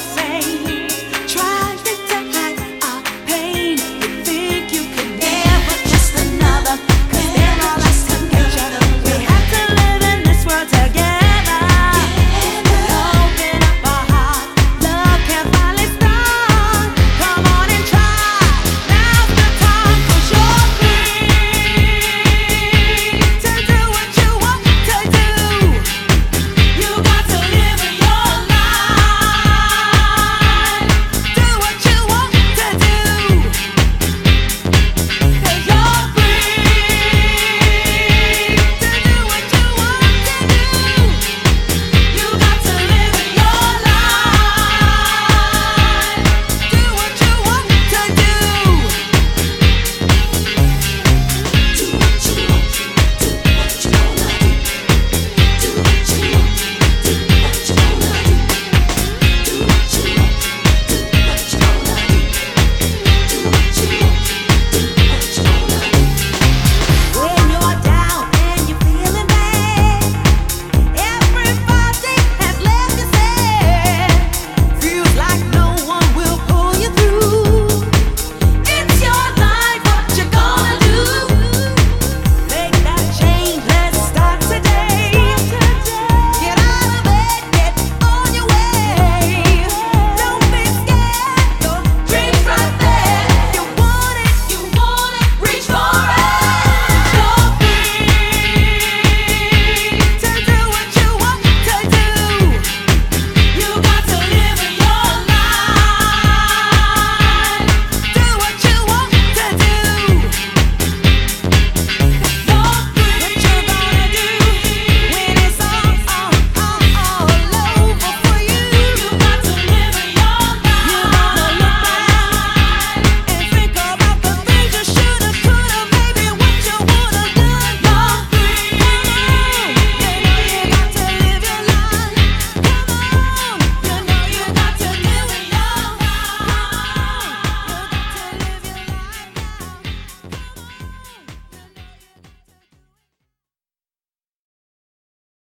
same.